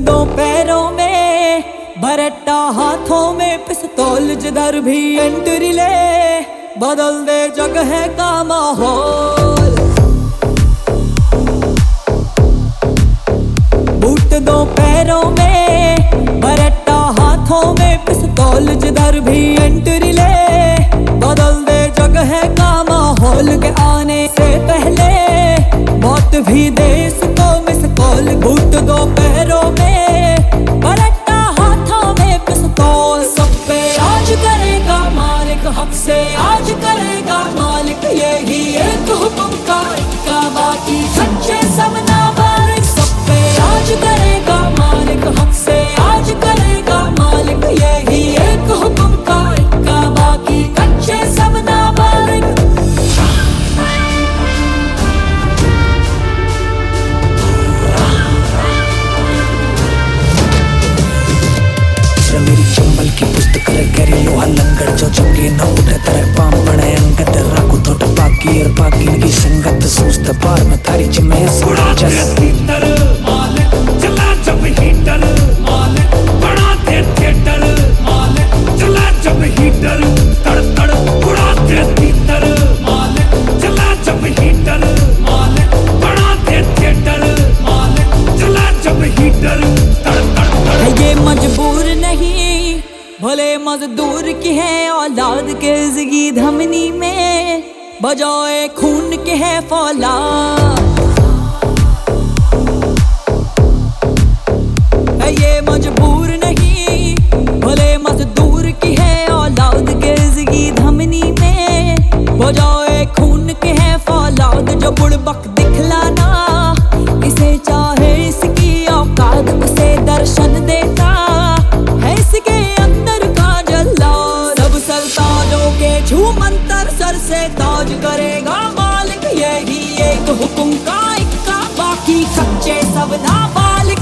दो पैरों में, भरट्टा हाथों में, पिस्तौल जिधर भी एंट्री ले, बदल दे जगह का माहौल। बूट दो पैरों में, भरट्टा हाथों में, पिस्तौल जिधर भी एंट्री ले, बदल दे जगह का माहौल। के आ 걸 बोले मजदूर की है औलाद के जिगी धमनी में। बजाए खून के है फौलाद। से ताज करेगा मालिक यही एक हुकुम का इक्का। बाकी सच्चे सब नाबालिग